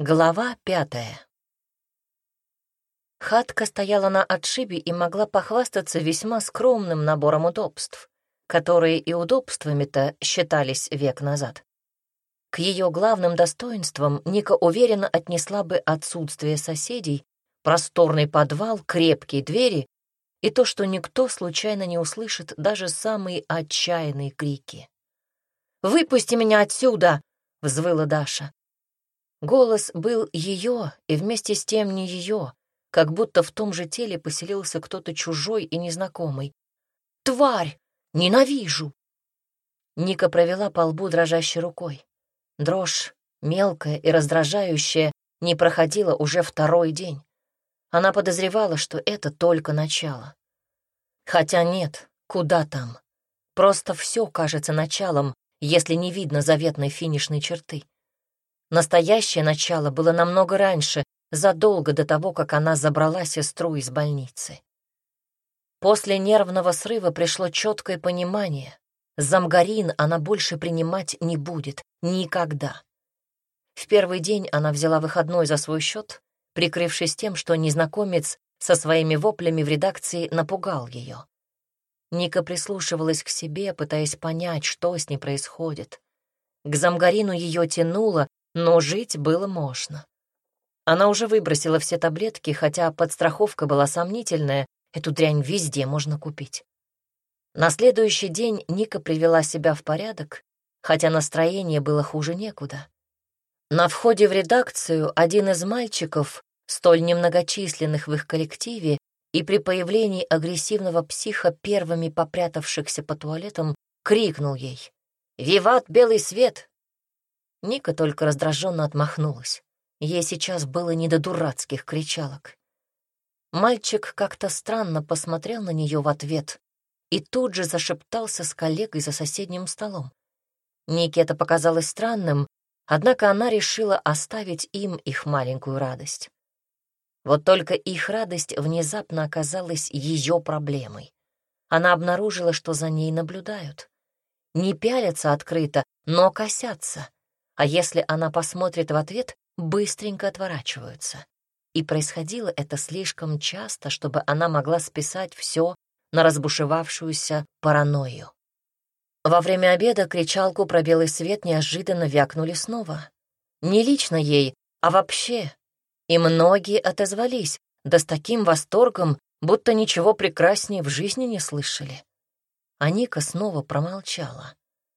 Глава пятая. Хатка стояла на отшибе и могла похвастаться весьма скромным набором удобств, которые и удобствами-то считались век назад. К ее главным достоинствам Ника уверенно отнесла бы отсутствие соседей, просторный подвал, крепкие двери и то, что никто случайно не услышит даже самые отчаянные крики. «Выпусти меня отсюда!» — взвыла Даша. Голос был ее и вместе с тем не ее, как будто в том же теле поселился кто-то чужой и незнакомый. «Тварь! Ненавижу!» Ника провела по лбу дрожащей рукой. Дрожь, мелкая и раздражающая, не проходила уже второй день. Она подозревала, что это только начало. Хотя нет, куда там. Просто все кажется началом, если не видно заветной финишной черты. Настоящее начало было намного раньше, задолго до того, как она забрала сестру из больницы. После нервного срыва пришло четкое понимание. Замгарин она больше принимать не будет. Никогда. В первый день она взяла выходной за свой счет, прикрывшись тем, что незнакомец со своими воплями в редакции напугал ее. Ника прислушивалась к себе, пытаясь понять, что с ней происходит. К Замгарину ее тянуло, но жить было можно. Она уже выбросила все таблетки, хотя подстраховка была сомнительная, эту дрянь везде можно купить. На следующий день Ника привела себя в порядок, хотя настроение было хуже некуда. На входе в редакцию один из мальчиков, столь немногочисленных в их коллективе, и при появлении агрессивного психа, первыми попрятавшихся по туалетам, крикнул ей «Виват, белый свет! Ника только раздраженно отмахнулась. Ей сейчас было не до дурацких кричалок. Мальчик как-то странно посмотрел на нее в ответ и тут же зашептался с коллегой за соседним столом. Нике это показалось странным, однако она решила оставить им их маленькую радость. Вот только их радость внезапно оказалась ее проблемой. Она обнаружила, что за ней наблюдают. Не пялятся открыто, но косятся а если она посмотрит в ответ, быстренько отворачиваются. И происходило это слишком часто, чтобы она могла списать все на разбушевавшуюся паранойю. Во время обеда кричалку про белый свет неожиданно вякнули снова. Не лично ей, а вообще. И многие отозвались, да с таким восторгом, будто ничего прекраснее в жизни не слышали. А Ника снова промолчала.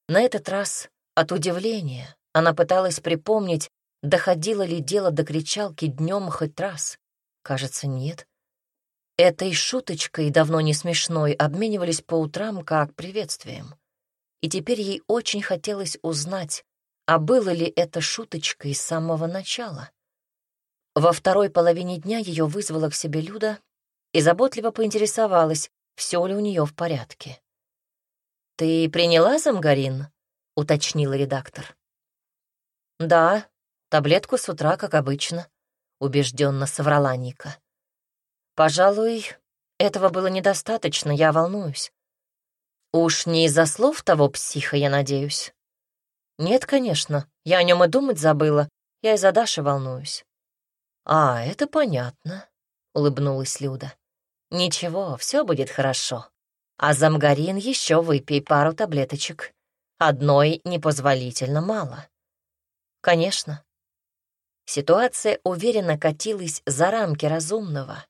На этот раз от удивления, она пыталась припомнить, доходило ли дело до кричалки днем хоть раз. Кажется, нет. Этой шуточкой, давно не смешной, обменивались по утрам как приветствием. И теперь ей очень хотелось узнать, а было ли это шуточкой с самого начала. Во второй половине дня ее вызвала к себе Люда и заботливо поинтересовалась, все ли у нее в порядке. «Ты приняла замгарин?» — уточнила редактор. «Да, таблетку с утра, как обычно», — убежденно соврала Ника. «Пожалуй, этого было недостаточно, я волнуюсь. Уж не из-за слов того психа, я надеюсь?» «Нет, конечно, я о нем и думать забыла, я из-за Даши волнуюсь». «А, это понятно», — улыбнулась Люда. «Ничего, все будет хорошо. А замгарин еще выпей пару таблеточек. Одной непозволительно мало». Конечно. Ситуация уверенно катилась за рамки разумного.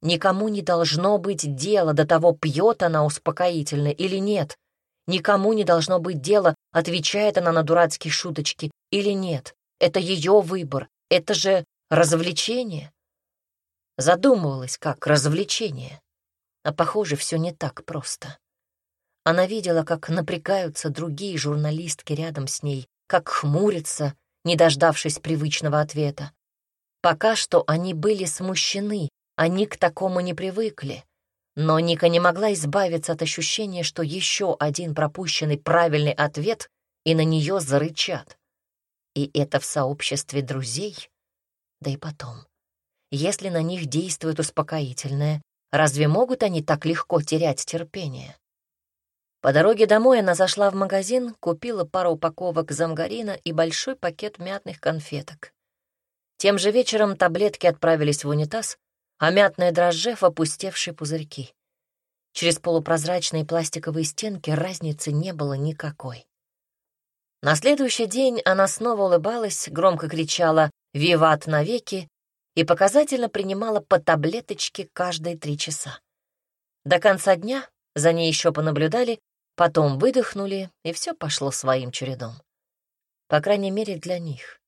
Никому не должно быть дела до того, пьет она успокоительно или нет. Никому не должно быть дела, отвечает она на дурацкие шуточки или нет. Это ее выбор, это же развлечение. Задумывалась, как развлечение. А похоже, все не так просто. Она видела, как напрягаются другие журналистки рядом с ней, как хмурится, не дождавшись привычного ответа. Пока что они были смущены, они к такому не привыкли. Но Ника не могла избавиться от ощущения, что еще один пропущенный правильный ответ, и на нее зарычат. И это в сообществе друзей? Да и потом. Если на них действует успокоительное, разве могут они так легко терять терпение? По дороге домой она зашла в магазин, купила пару упаковок замгарина и большой пакет мятных конфеток. Тем же вечером таблетки отправились в унитаз, а мятное дрожже в опустевшие пузырьки. Через полупрозрачные пластиковые стенки разницы не было никакой. На следующий день она снова улыбалась, громко кричала «Виват навеки!» и показательно принимала по таблеточке каждые три часа. До конца дня за ней еще понаблюдали, потом выдохнули, и все пошло своим чередом. По крайней мере, для них.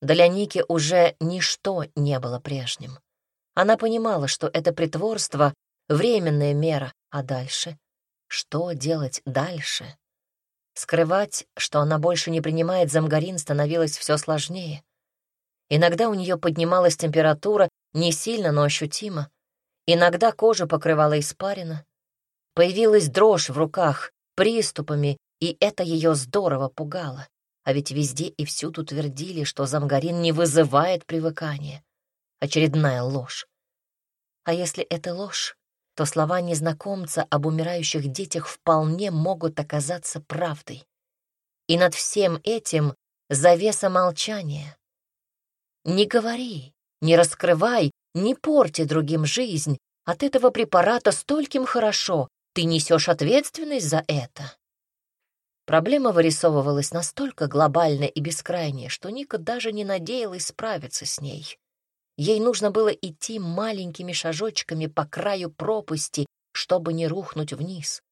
Для Ники уже ничто не было прежним. Она понимала, что это притворство — временная мера, а дальше? Что делать дальше? Скрывать, что она больше не принимает замгарин, становилось все сложнее. Иногда у нее поднималась температура, не сильно, но ощутимо. Иногда кожа покрывала испарина. Появилась дрожь в руках, приступами, и это ее здорово пугало. А ведь везде и всюду твердили, что замгарин не вызывает привыкания. Очередная ложь. А если это ложь, то слова незнакомца об умирающих детях вполне могут оказаться правдой. И над всем этим завеса молчания. Не говори, не раскрывай, не порти другим жизнь. От этого препарата стольким хорошо, ты несешь ответственность за это. Проблема вырисовывалась настолько глобальная и бескрайняя, что Ника даже не надеялась справиться с ней. Ей нужно было идти маленькими шажочками по краю пропасти, чтобы не рухнуть вниз.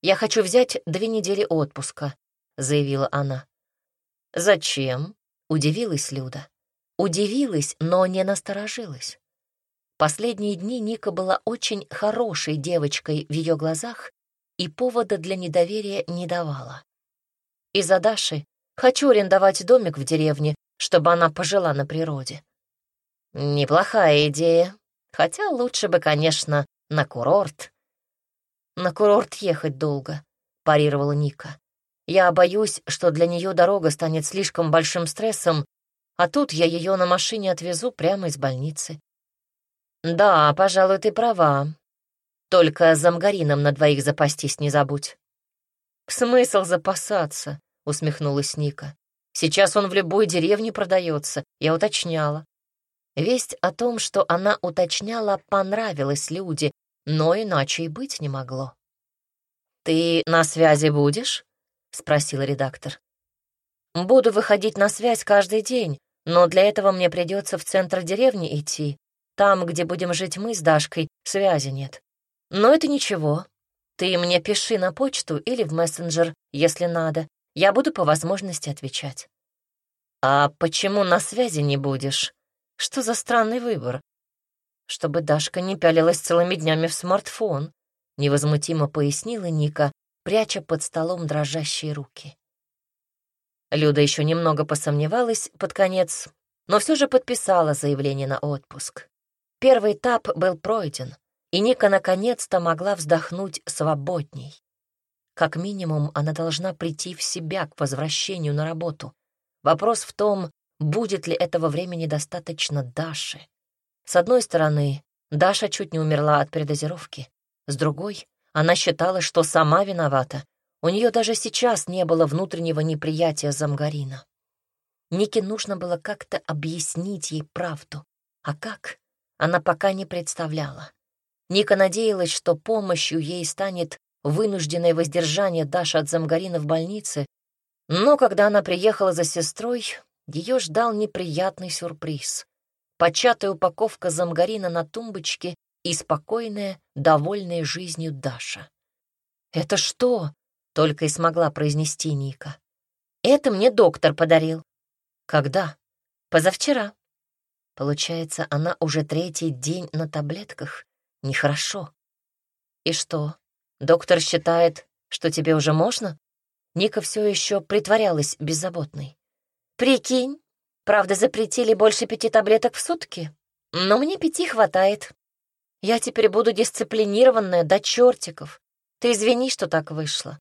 «Я хочу взять две недели отпуска», — заявила она. «Зачем?» — удивилась Люда. Удивилась, но не насторожилась. Последние дни Ника была очень хорошей девочкой в ее глазах и повода для недоверия не давала. Из-за Даши хочу арендовать домик в деревне, чтобы она пожила на природе. Неплохая идея, хотя лучше бы, конечно, на курорт. На курорт ехать долго, парировала Ника. Я боюсь, что для нее дорога станет слишком большим стрессом, а тут я ее на машине отвезу прямо из больницы. Да, пожалуй, ты права. Только замгарином на двоих запастись не забудь. Смысл запасаться, усмехнулась Ника. Сейчас он в любой деревне продается, я уточняла. Весть о том, что она уточняла, понравилась люди, но иначе и быть не могло. «Ты на связи будешь?» — спросил редактор. «Буду выходить на связь каждый день, но для этого мне придется в центр деревни идти. Там, где будем жить мы с Дашкой, связи нет. Но это ничего. Ты мне пиши на почту или в мессенджер, если надо. Я буду по возможности отвечать. А почему на связи не будешь? Что за странный выбор? Чтобы Дашка не пялилась целыми днями в смартфон, невозмутимо пояснила Ника, пряча под столом дрожащие руки. Люда еще немного посомневалась под конец, но все же подписала заявление на отпуск. Первый этап был пройден, и Ника наконец-то могла вздохнуть свободней. Как минимум, она должна прийти в себя к возвращению на работу. Вопрос в том, будет ли этого времени достаточно Даше. С одной стороны, Даша чуть не умерла от передозировки. С другой, она считала, что сама виновата, у нее даже сейчас не было внутреннего неприятия Замгарина. Нике нужно было как-то объяснить ей правду. А как? Она пока не представляла. Ника надеялась, что помощью ей станет вынужденное воздержание Даши от Замгарина в больнице, но когда она приехала за сестрой, ее ждал неприятный сюрприз. Початая упаковка замгарина на тумбочке и спокойная, довольная жизнью Даша. «Это что?» Только и смогла произнести Ника. Это мне доктор подарил. Когда? Позавчера. Получается, она уже третий день на таблетках. Нехорошо. И что, доктор считает, что тебе уже можно? Ника все еще притворялась беззаботной. Прикинь, правда, запретили больше пяти таблеток в сутки, но мне пяти хватает. Я теперь буду дисциплинированная до чертиков. Ты извини, что так вышло.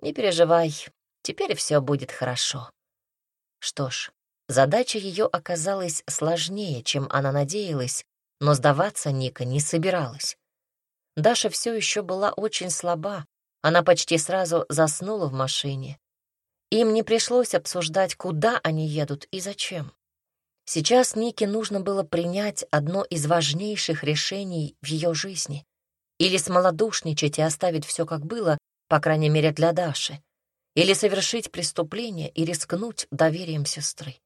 Не переживай, теперь все будет хорошо. Что ж, задача ее оказалась сложнее, чем она надеялась, но сдаваться Ника не собиралась. Даша все еще была очень слаба, она почти сразу заснула в машине. Им не пришлось обсуждать, куда они едут и зачем. Сейчас Нике нужно было принять одно из важнейших решений в ее жизни. Или смолодушничать и оставить все как было, по крайней мере для Даши, или совершить преступление и рискнуть доверием сестры.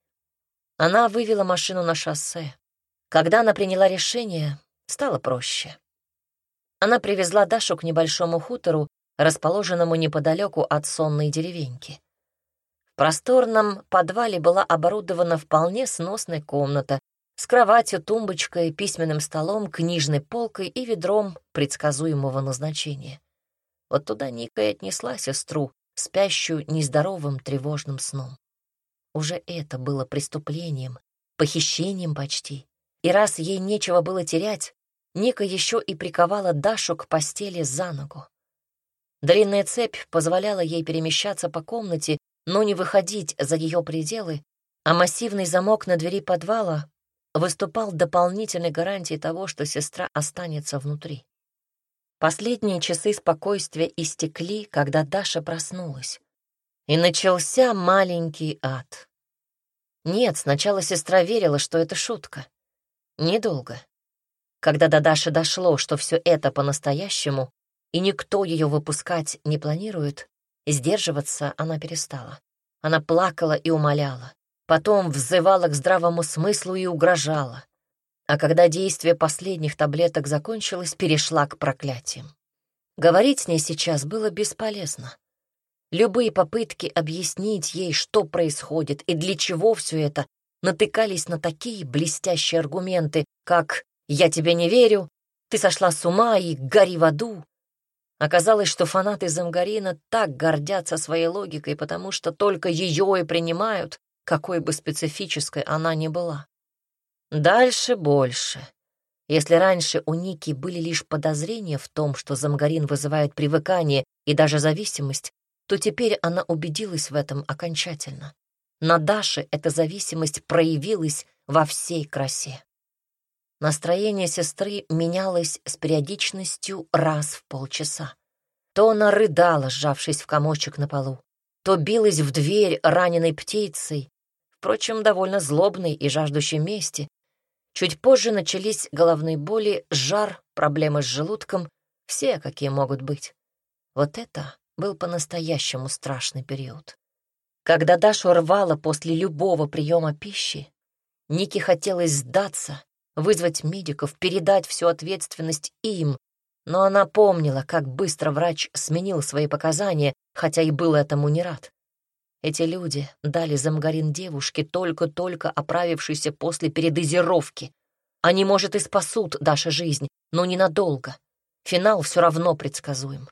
Она вывела машину на шоссе. Когда она приняла решение, стало проще. Она привезла Дашу к небольшому хутору, расположенному неподалеку от сонной деревеньки. В просторном подвале была оборудована вполне сносная комната с кроватью, тумбочкой, письменным столом, книжной полкой и ведром предсказуемого назначения. Вот туда Ника и отнесла сестру, спящую нездоровым тревожным сном. Уже это было преступлением, похищением почти. И раз ей нечего было терять, Ника еще и приковала Дашу к постели за ногу. Длинная цепь позволяла ей перемещаться по комнате но не выходить за ее пределы, а массивный замок на двери подвала выступал дополнительной гарантией того, что сестра останется внутри. Последние часы спокойствия истекли, когда Даша проснулась. И начался маленький ад. Нет, сначала сестра верила, что это шутка. Недолго. Когда до Даши дошло, что все это по-настоящему, и никто ее выпускать не планирует, Сдерживаться она перестала. Она плакала и умоляла. Потом взывала к здравому смыслу и угрожала. А когда действие последних таблеток закончилось, перешла к проклятиям. Говорить с ней сейчас было бесполезно. Любые попытки объяснить ей, что происходит и для чего все это, натыкались на такие блестящие аргументы, как «я тебе не верю», «ты сошла с ума» и «гори в аду». Оказалось, что фанаты Замгарина так гордятся своей логикой, потому что только ее и принимают, какой бы специфической она ни была. Дальше больше. Если раньше у Ники были лишь подозрения в том, что Замгарин вызывает привыкание и даже зависимость, то теперь она убедилась в этом окончательно. На Даше эта зависимость проявилась во всей красе. Настроение сестры менялось с периодичностью раз в полчаса. То она рыдала, сжавшись в комочек на полу, то билась в дверь раненой птицей, впрочем, довольно злобной и жаждущей мести. Чуть позже начались головные боли, жар, проблемы с желудком, все, какие могут быть. Вот это был по-настоящему страшный период. Когда Дашу рвало после любого приема пищи, Нике хотелось сдаться вызвать медиков, передать всю ответственность им, но она помнила, как быстро врач сменил свои показания, хотя и был этому не рад. Эти люди дали замгарин девушке, только-только оправившейся после передозировки. Они, может, и спасут Даше жизнь, но ненадолго. Финал все равно предсказуем.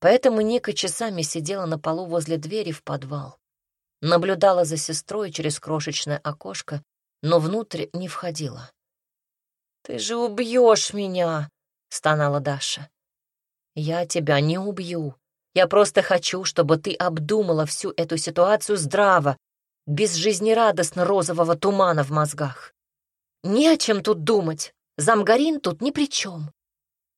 Поэтому Ника часами сидела на полу возле двери в подвал. Наблюдала за сестрой через крошечное окошко но внутрь не входила. «Ты же убьешь меня!» — стонала Даша. «Я тебя не убью. Я просто хочу, чтобы ты обдумала всю эту ситуацию здраво, без жизнерадостно-розового тумана в мозгах. Не о чем тут думать. Замгарин тут ни при чем.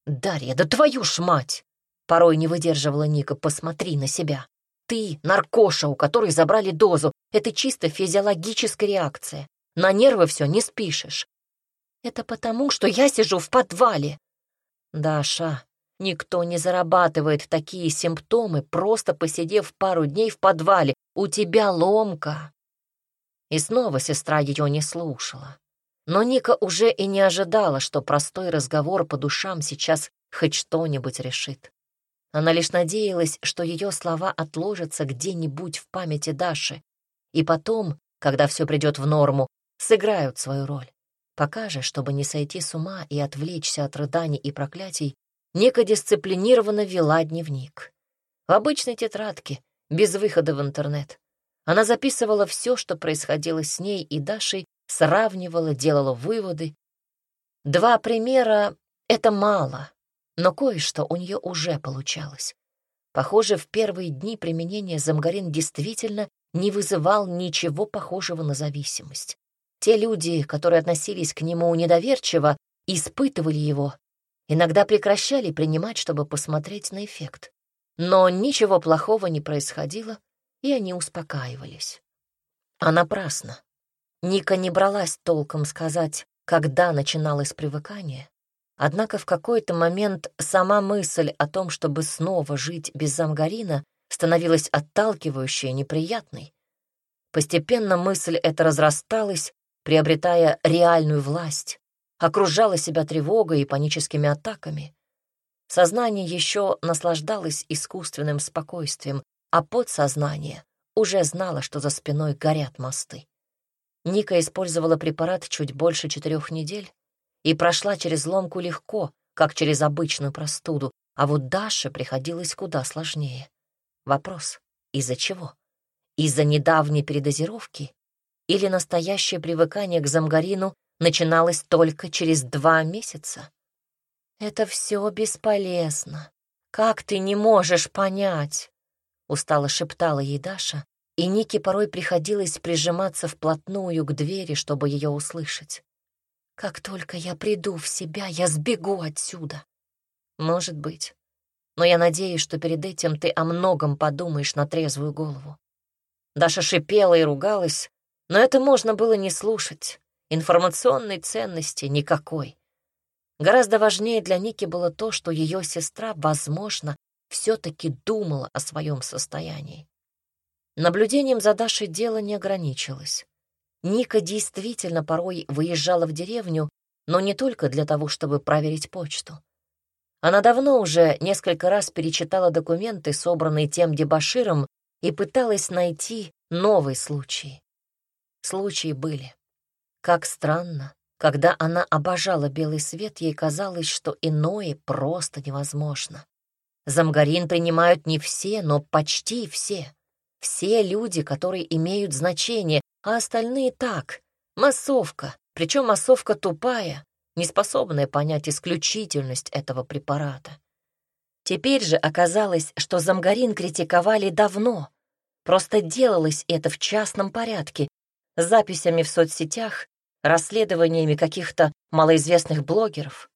Дарья, да твою ж мать! Порой не выдерживала Ника, посмотри на себя. Ты — наркоша, у которой забрали дозу. Это чисто физиологическая реакция. На нервы все не спишешь. Это потому, что я сижу в подвале. Даша, никто не зарабатывает такие симптомы, просто посидев пару дней в подвале. У тебя ломка. И снова сестра ее не слушала. Но Ника уже и не ожидала, что простой разговор по душам сейчас хоть что-нибудь решит. Она лишь надеялась, что ее слова отложатся где-нибудь в памяти Даши, и потом, когда все придет в норму, сыграют свою роль. Пока же, чтобы не сойти с ума и отвлечься от рыданий и проклятий, Ника дисциплинированно вела дневник. В обычной тетрадке, без выхода в интернет. Она записывала все, что происходило с ней и Дашей, сравнивала, делала выводы. Два примера — это мало, но кое-что у нее уже получалось. Похоже, в первые дни применения замгарин действительно не вызывал ничего похожего на зависимость. Те люди, которые относились к нему недоверчиво, испытывали его, иногда прекращали принимать, чтобы посмотреть на эффект. Но ничего плохого не происходило, и они успокаивались. А напрасно. Ника не бралась толком сказать, когда начиналось привыкание, однако в какой-то момент сама мысль о том, чтобы снова жить без замгарина, становилась отталкивающей и неприятной. Постепенно мысль эта разрасталась, приобретая реальную власть, окружала себя тревогой и паническими атаками. Сознание еще наслаждалось искусственным спокойствием, а подсознание уже знало, что за спиной горят мосты. Ника использовала препарат чуть больше четырех недель и прошла через ломку легко, как через обычную простуду, а вот Даше приходилось куда сложнее. Вопрос — из-за чего? Из-за недавней передозировки? Или настоящее привыкание к замгарину начиналось только через два месяца? «Это все бесполезно. Как ты не можешь понять?» Устало шептала ей Даша, и Нике порой приходилось прижиматься вплотную к двери, чтобы ее услышать. «Как только я приду в себя, я сбегу отсюда». «Может быть. Но я надеюсь, что перед этим ты о многом подумаешь на трезвую голову». Даша шипела и ругалась, но это можно было не слушать. Информационной ценности никакой. Гораздо важнее для Ники было то, что ее сестра, возможно, все-таки думала о своем состоянии. Наблюдением за Дашей дело не ограничилось. Ника действительно порой выезжала в деревню, но не только для того, чтобы проверить почту. Она давно уже несколько раз перечитала документы, собранные тем дебаширом, и пыталась найти новые случаи. Случаи были. Как странно, когда она обожала белый свет, ей казалось, что иное просто невозможно. Замгарин принимают не все, но почти все. Все люди, которые имеют значение, а остальные так. Массовка, причем массовка тупая, неспособная понять исключительность этого препарата. Теперь же оказалось, что замгарин критиковали давно. Просто делалось это в частном порядке, записями в соцсетях расследованиями каких-то малоизвестных блогеров.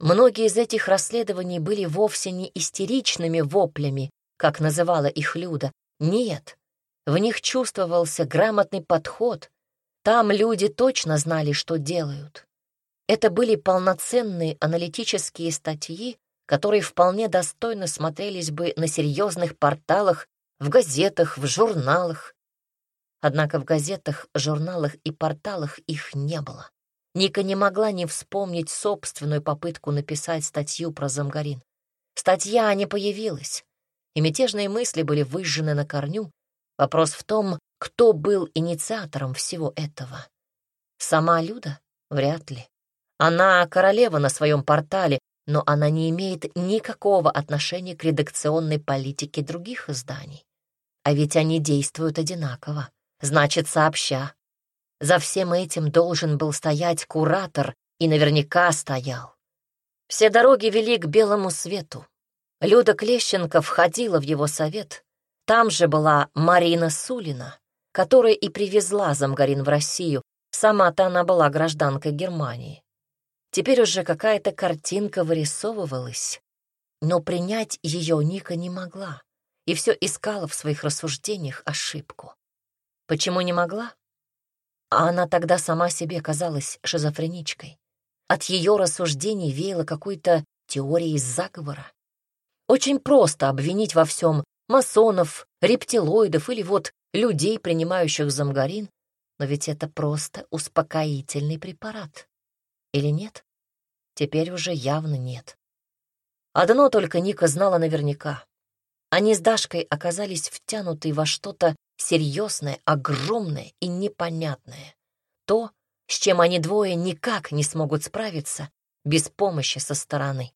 Многие из этих расследований были вовсе не истеричными воплями, как называла их Люда. Нет, в них чувствовался грамотный подход. Там люди точно знали, что делают. Это были полноценные аналитические статьи, которые вполне достойно смотрелись бы на серьезных порталах, в газетах, в журналах, Однако в газетах, журналах и порталах их не было. Ника не могла не вспомнить собственную попытку написать статью про Замгарин. Статья не появилась, и мятежные мысли были выжжены на корню. Вопрос в том, кто был инициатором всего этого. Сама Люда? Вряд ли. Она королева на своем портале, но она не имеет никакого отношения к редакционной политике других изданий. А ведь они действуют одинаково значит, сообща. За всем этим должен был стоять куратор, и наверняка стоял. Все дороги вели к белому свету. Люда Клещенко входила в его совет. Там же была Марина Сулина, которая и привезла Замгарин в Россию. Сама-то она была гражданкой Германии. Теперь уже какая-то картинка вырисовывалась, но принять ее Ника не могла и все искала в своих рассуждениях ошибку. Почему не могла? А она тогда сама себе казалась шизофреничкой. От ее рассуждений веяло какой-то теорией заговора. Очень просто обвинить во всем масонов, рептилоидов или вот людей, принимающих замгарин, но ведь это просто успокоительный препарат. Или нет? Теперь уже явно нет. Одно только Ника знала наверняка. Они с Дашкой оказались втянуты во что-то серьезное, огромное и непонятное. То, с чем они двое никак не смогут справиться без помощи со стороны.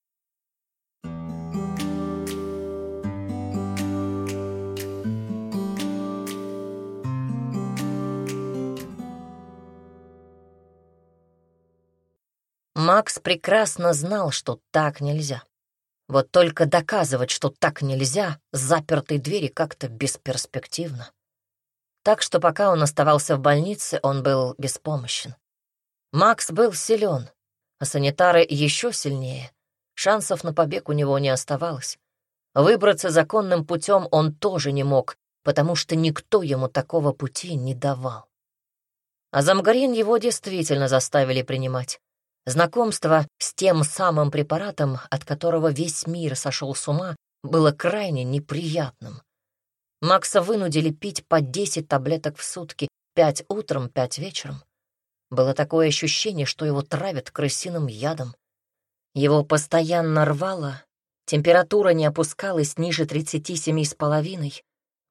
Макс прекрасно знал, что так нельзя. Вот только доказывать, что так нельзя, запертой двери как-то бесперспективно. Так что пока он оставался в больнице, он был беспомощен. Макс был силен, а санитары еще сильнее. Шансов на побег у него не оставалось. Выбраться законным путем он тоже не мог, потому что никто ему такого пути не давал. А замгарин его действительно заставили принимать. Знакомство с тем самым препаратом, от которого весь мир сошел с ума, было крайне неприятным. Макса вынудили пить по 10 таблеток в сутки, пять утром, пять вечером. Было такое ощущение, что его травят крысиным ядом. Его постоянно рвало, температура не опускалась ниже 37,5,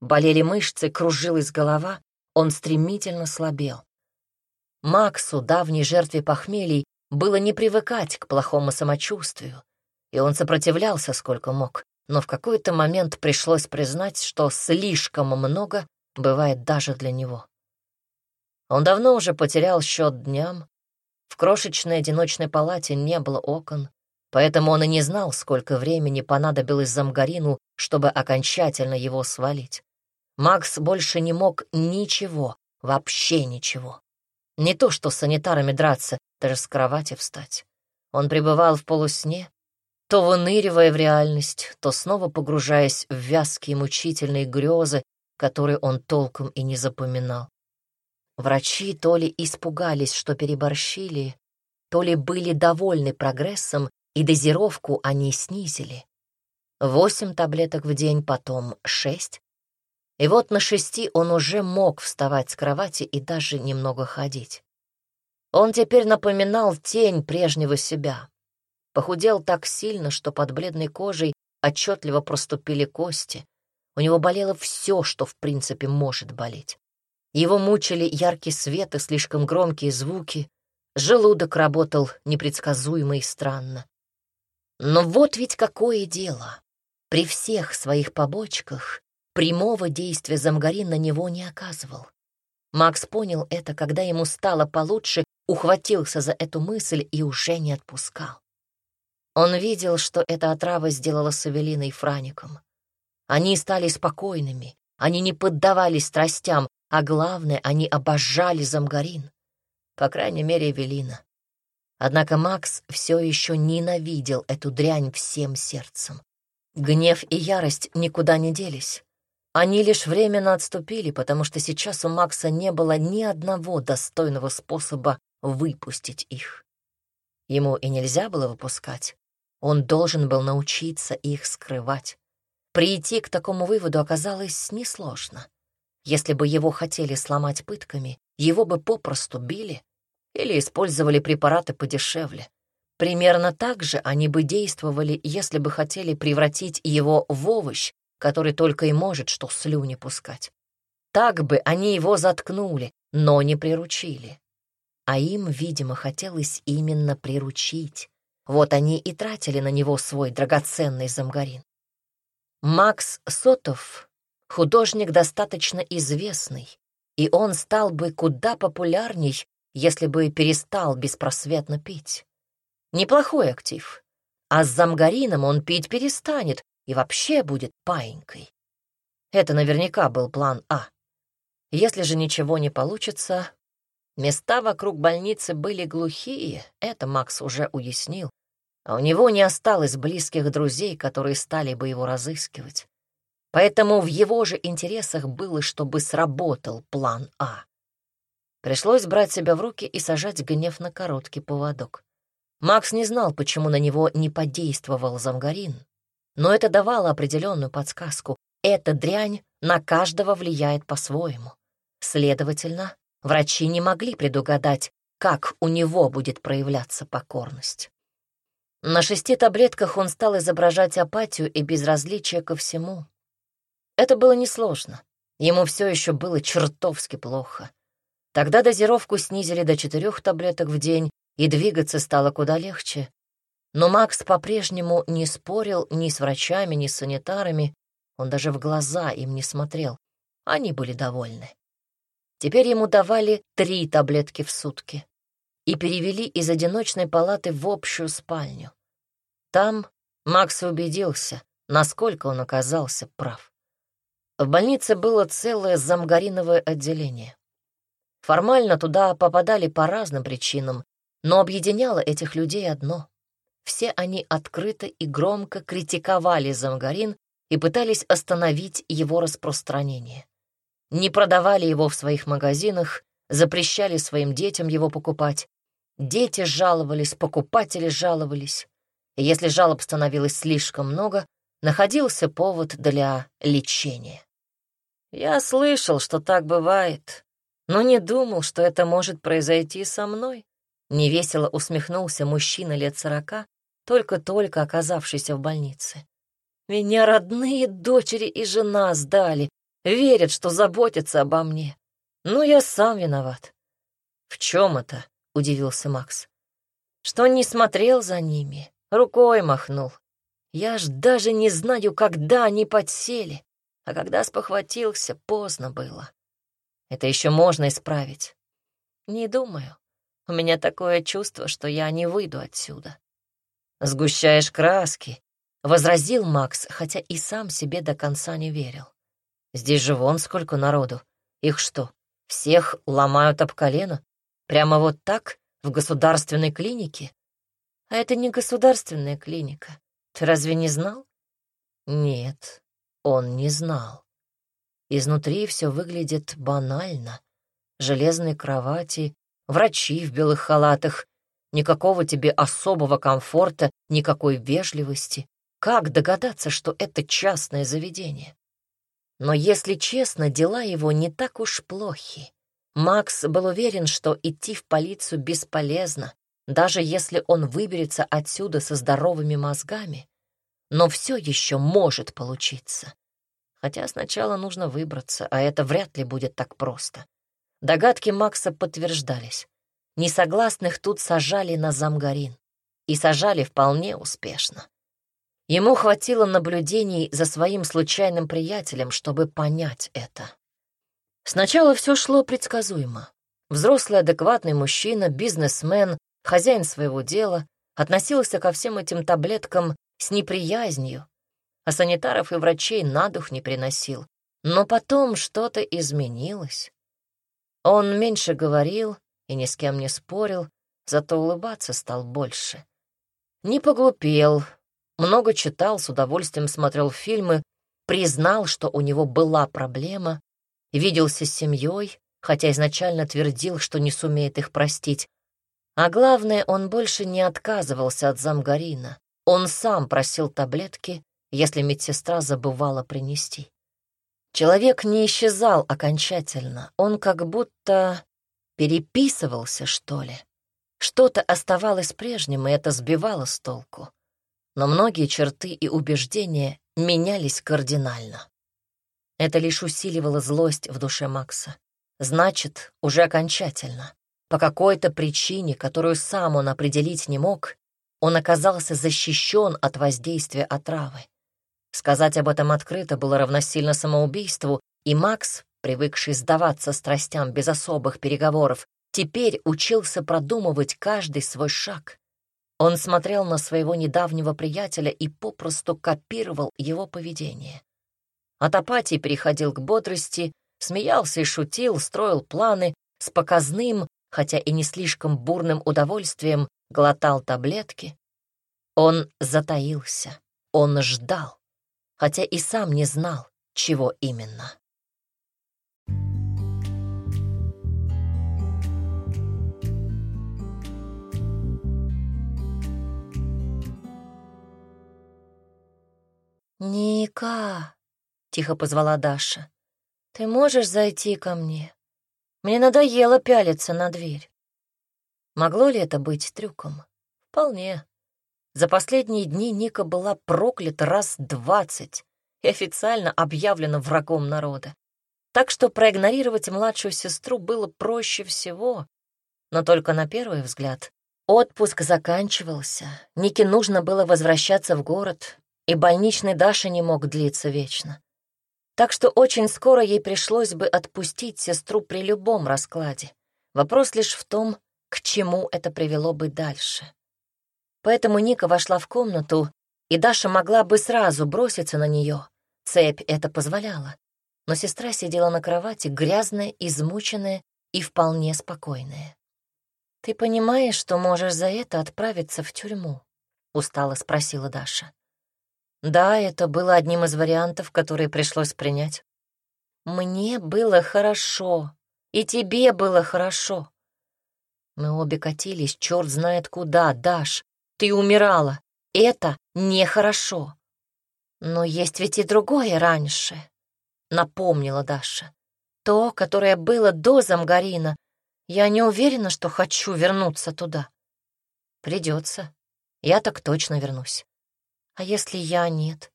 болели мышцы, кружилась голова, он стремительно слабел. Максу, давней жертве похмелий, было не привыкать к плохому самочувствию, и он сопротивлялся сколько мог но в какой-то момент пришлось признать, что слишком много бывает даже для него. Он давно уже потерял счет дням. В крошечной одиночной палате не было окон, поэтому он и не знал, сколько времени понадобилось Замгарину, чтобы окончательно его свалить. Макс больше не мог ничего, вообще ничего. Не то что с санитарами драться, даже с кровати встать. Он пребывал в полусне, то выныривая в реальность, то снова погружаясь в вязкие мучительные грезы, которые он толком и не запоминал. Врачи то ли испугались, что переборщили, то ли были довольны прогрессом, и дозировку они снизили. Восемь таблеток в день, потом шесть. И вот на шести он уже мог вставать с кровати и даже немного ходить. Он теперь напоминал тень прежнего себя, Похудел так сильно, что под бледной кожей отчетливо проступили кости. У него болело все, что в принципе может болеть. Его мучили яркий свет и слишком громкие звуки. Желудок работал непредсказуемо и странно. Но вот ведь какое дело. При всех своих побочках прямого действия замгарин на него не оказывал. Макс понял это, когда ему стало получше, ухватился за эту мысль и уже не отпускал. Он видел, что эта отрава сделала с Эвелиной Фраником. Они стали спокойными, они не поддавались страстям, а главное, они обожали Замгарин. По крайней мере, Эвелина. Однако Макс все еще ненавидел эту дрянь всем сердцем. Гнев и ярость никуда не делись. Они лишь временно отступили, потому что сейчас у Макса не было ни одного достойного способа выпустить их. Ему и нельзя было выпускать. Он должен был научиться их скрывать. Прийти к такому выводу оказалось несложно. Если бы его хотели сломать пытками, его бы попросту били или использовали препараты подешевле. Примерно так же они бы действовали, если бы хотели превратить его в овощ, который только и может что слюни пускать. Так бы они его заткнули, но не приручили. А им, видимо, хотелось именно приручить. Вот они и тратили на него свой драгоценный замгарин. Макс Сотов — художник достаточно известный, и он стал бы куда популярней, если бы перестал беспросветно пить. Неплохой актив. А с замгарином он пить перестанет и вообще будет паинькой. Это наверняка был план А. Если же ничего не получится, Места вокруг больницы были глухие, это Макс уже уяснил, а у него не осталось близких друзей, которые стали бы его разыскивать. Поэтому в его же интересах было, чтобы сработал план А. Пришлось брать себя в руки и сажать гнев на короткий поводок. Макс не знал, почему на него не подействовал замгарин, но это давало определенную подсказку. Эта дрянь на каждого влияет по-своему. Следовательно, Врачи не могли предугадать, как у него будет проявляться покорность. На шести таблетках он стал изображать апатию и безразличие ко всему. Это было несложно. Ему все еще было чертовски плохо. Тогда дозировку снизили до четырех таблеток в день, и двигаться стало куда легче. Но Макс по-прежнему не спорил ни с врачами, ни с санитарами. Он даже в глаза им не смотрел. Они были довольны. Теперь ему давали три таблетки в сутки и перевели из одиночной палаты в общую спальню. Там Макс убедился, насколько он оказался прав. В больнице было целое замгариновое отделение. Формально туда попадали по разным причинам, но объединяло этих людей одно. Все они открыто и громко критиковали замгарин и пытались остановить его распространение не продавали его в своих магазинах, запрещали своим детям его покупать. Дети жаловались, покупатели жаловались. И если жалоб становилось слишком много, находился повод для лечения. Я слышал, что так бывает, но не думал, что это может произойти со мной. Невесело усмехнулся мужчина лет сорока, только-только оказавшийся в больнице. Меня родные дочери и жена сдали, верят, что заботятся обо мне. Но я сам виноват. В чем это? — удивился Макс. Что не смотрел за ними, рукой махнул. Я ж даже не знаю, когда они подсели, а когда спохватился, поздно было. Это еще можно исправить. Не думаю. У меня такое чувство, что я не выйду отсюда. Сгущаешь краски, — возразил Макс, хотя и сам себе до конца не верил. Здесь же вон сколько народу. Их что, всех ломают об колено? Прямо вот так, в государственной клинике? А это не государственная клиника. Ты разве не знал? Нет, он не знал. Изнутри все выглядит банально. Железные кровати, врачи в белых халатах, никакого тебе особого комфорта, никакой вежливости. Как догадаться, что это частное заведение? Но, если честно, дела его не так уж плохи. Макс был уверен, что идти в полицию бесполезно, даже если он выберется отсюда со здоровыми мозгами. Но все еще может получиться. Хотя сначала нужно выбраться, а это вряд ли будет так просто. Догадки Макса подтверждались. Несогласных тут сажали на замгарин. И сажали вполне успешно. Ему хватило наблюдений за своим случайным приятелем, чтобы понять это. Сначала все шло предсказуемо. Взрослый адекватный мужчина, бизнесмен, хозяин своего дела, относился ко всем этим таблеткам с неприязнью, а санитаров и врачей на дух не приносил. Но потом что-то изменилось. Он меньше говорил и ни с кем не спорил, зато улыбаться стал больше. Не поглупел, много читал, с удовольствием смотрел фильмы, признал, что у него была проблема, виделся с семьей, хотя изначально твердил, что не сумеет их простить. А главное, он больше не отказывался от замгарина. Он сам просил таблетки, если медсестра забывала принести. Человек не исчезал окончательно, он как будто переписывался, что ли. Что-то оставалось прежним, и это сбивало с толку. Но многие черты и убеждения менялись кардинально. Это лишь усиливало злость в душе Макса. Значит, уже окончательно. По какой-то причине, которую сам он определить не мог, он оказался защищен от воздействия отравы. Сказать об этом открыто было равносильно самоубийству, и Макс, привыкший сдаваться страстям без особых переговоров, теперь учился продумывать каждый свой шаг. Он смотрел на своего недавнего приятеля и попросту копировал его поведение. От апатии переходил к бодрости, смеялся и шутил, строил планы, с показным, хотя и не слишком бурным удовольствием, глотал таблетки. Он затаился, он ждал, хотя и сам не знал, чего именно. «Ника!» — тихо позвала Даша. «Ты можешь зайти ко мне? Мне надоело пялиться на дверь». Могло ли это быть трюком? Вполне. За последние дни Ника была проклята раз двадцать и официально объявлена врагом народа. Так что проигнорировать младшую сестру было проще всего. Но только на первый взгляд. Отпуск заканчивался, Нике нужно было возвращаться в город, и больничный Даша не мог длиться вечно. Так что очень скоро ей пришлось бы отпустить сестру при любом раскладе. Вопрос лишь в том, к чему это привело бы дальше. Поэтому Ника вошла в комнату, и Даша могла бы сразу броситься на нее. Цепь это позволяла. Но сестра сидела на кровати, грязная, измученная и вполне спокойная. «Ты понимаешь, что можешь за это отправиться в тюрьму?» — устало спросила Даша. Да, это было одним из вариантов, которые пришлось принять. Мне было хорошо. И тебе было хорошо. Мы обе катились, черт знает куда, Даш. Ты умирала. Это нехорошо. Но есть ведь и другое раньше, напомнила Даша. То, которое было до Замгарина. Я не уверена, что хочу вернуться туда. Придется. Я так точно вернусь. А если я нет?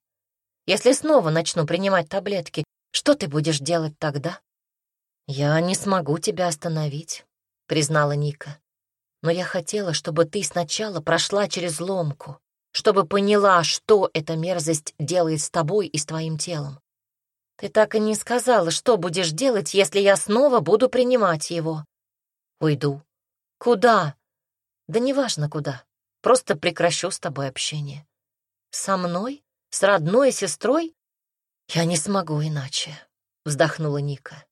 Если снова начну принимать таблетки, что ты будешь делать тогда? Я не смогу тебя остановить, признала Ника. Но я хотела, чтобы ты сначала прошла через ломку, чтобы поняла, что эта мерзость делает с тобой и с твоим телом. Ты так и не сказала, что будешь делать, если я снова буду принимать его. Уйду. Куда? Да неважно куда. Просто прекращу с тобой общение. Со мной? С родной сестрой? Я не смогу иначе, вздохнула Ника.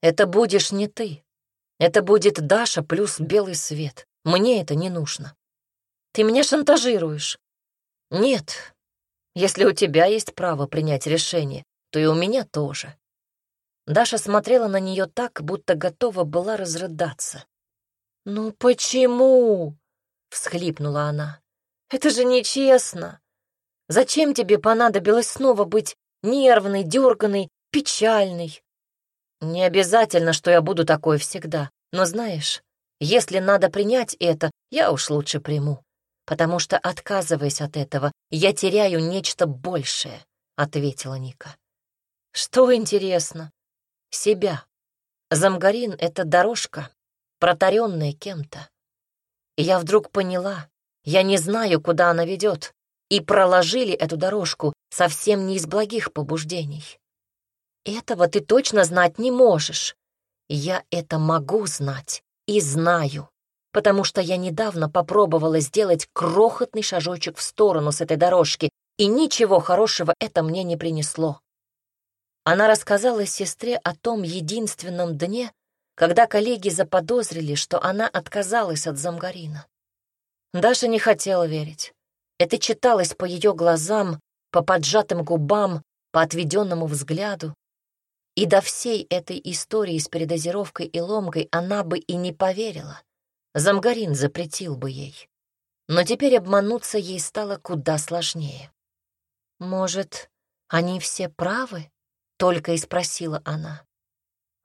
Это будешь не ты. Это будет Даша плюс белый свет. Мне это не нужно. Ты меня шантажируешь. Нет. Если у тебя есть право принять решение, то и у меня тоже. Даша смотрела на нее так, будто готова была разрыдаться. «Ну почему?» — всхлипнула она. «Это же нечестно. Зачем тебе понадобилось снова быть нервной, дерганой, печальной? Не обязательно, что я буду такой всегда, но знаешь, если надо принять это, я уж лучше приму, потому что, отказываясь от этого, я теряю нечто большее», — ответила Ника. «Что интересно?» «Себя. Замгарин — это дорожка, протаренная кем-то. Я вдруг поняла, я не знаю, куда она ведет, и проложили эту дорожку совсем не из благих побуждений. Этого ты точно знать не можешь. Я это могу знать и знаю, потому что я недавно попробовала сделать крохотный шажочек в сторону с этой дорожки, и ничего хорошего это мне не принесло. Она рассказала сестре о том единственном дне, когда коллеги заподозрили, что она отказалась от Замгарина. Даша не хотела верить. Это читалось по ее глазам, по поджатым губам, по отведенному взгляду. И до всей этой истории с передозировкой и ломкой она бы и не поверила. Замгарин запретил бы ей. Но теперь обмануться ей стало куда сложнее. «Может, они все правы?» — только и спросила она.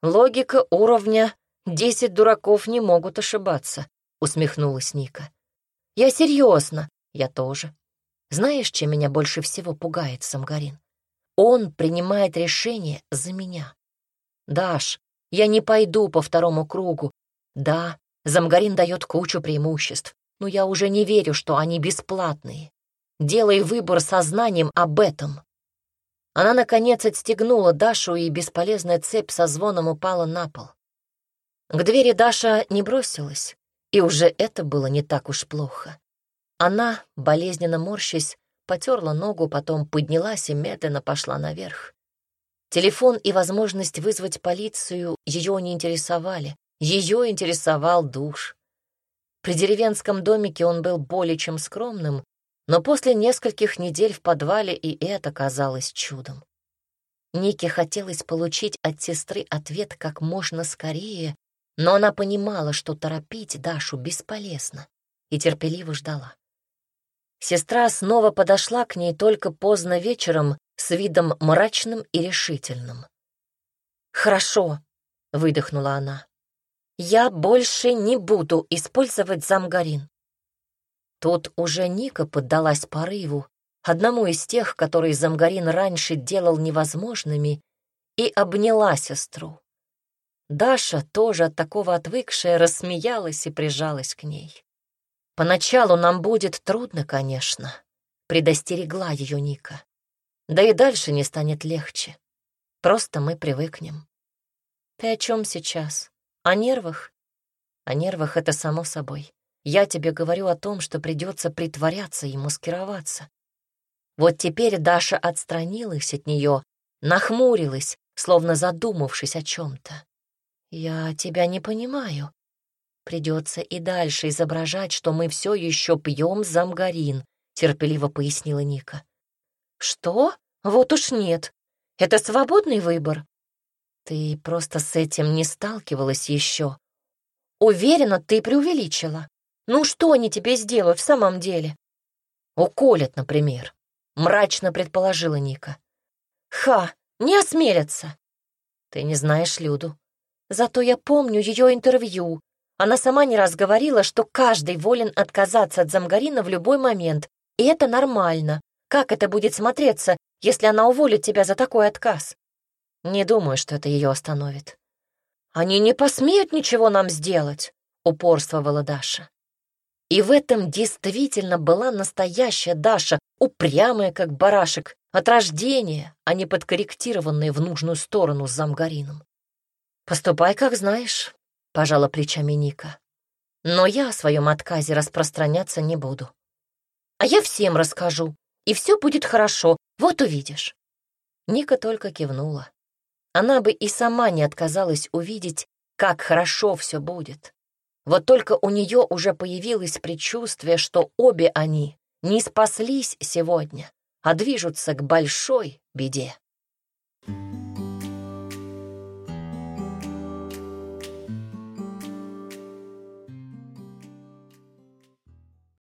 «Логика уровня «десять дураков не могут ошибаться», — усмехнулась Ника. «Я серьезно, я тоже. Знаешь, чем меня больше всего пугает Самгарин? Он принимает решение за меня. Даш, я не пойду по второму кругу. Да, Замгарин дает кучу преимуществ, но я уже не верю, что они бесплатные. Делай выбор сознанием об этом. Она, наконец, отстегнула Дашу, и бесполезная цепь со звоном упала на пол. К двери Даша не бросилась, и уже это было не так уж плохо. Она, болезненно морщась, потерла ногу, потом поднялась и медленно пошла наверх. Телефон и возможность вызвать полицию ее не интересовали. Ее интересовал душ. При деревенском домике он был более чем скромным, но после нескольких недель в подвале и это казалось чудом. Нике хотелось получить от сестры ответ как можно скорее, но она понимала, что торопить Дашу бесполезно, и терпеливо ждала. Сестра снова подошла к ней только поздно вечером с видом мрачным и решительным. «Хорошо», — выдохнула она. «Я больше не буду использовать замгарин. Тут уже Ника поддалась порыву, одному из тех, которые Замгарин раньше делал невозможными, и обняла сестру. Даша, тоже от такого отвыкшая, рассмеялась и прижалась к ней. «Поначалу нам будет трудно, конечно», — предостерегла ее Ника. «Да и дальше не станет легче. Просто мы привыкнем». «Ты о чем сейчас? О нервах?» «О нервах — это само собой. Я тебе говорю о том, что придется притворяться и маскироваться. Вот теперь Даша отстранилась от нее, нахмурилась, словно задумавшись о чем-то. «Я тебя не понимаю. Придется и дальше изображать, что мы все еще пьем замгарин», — терпеливо пояснила Ника. «Что? Вот уж нет. Это свободный выбор. Ты просто с этим не сталкивалась еще. Уверена, ты преувеличила. Ну что они тебе сделают в самом деле? Уколят, например, мрачно предположила Ника. Ха, не осмелятся. Ты не знаешь Люду. Зато я помню ее интервью. Она сама не раз говорила, что каждый волен отказаться от Замгарина в любой момент, и это нормально. Как это будет смотреться, если она уволит тебя за такой отказ? Не думаю, что это ее остановит. Они не посмеют ничего нам сделать, упорствовала Даша. И в этом действительно была настоящая Даша, упрямая, как барашек, от рождения, а не подкорректированная в нужную сторону с замгарином. «Поступай, как знаешь», — пожала плечами Ника. «Но я о своем отказе распространяться не буду. А я всем расскажу, и все будет хорошо, вот увидишь». Ника только кивнула. Она бы и сама не отказалась увидеть, как хорошо все будет. Вот только у нее уже появилось предчувствие, что обе они не спаслись сегодня, а движутся к большой беде.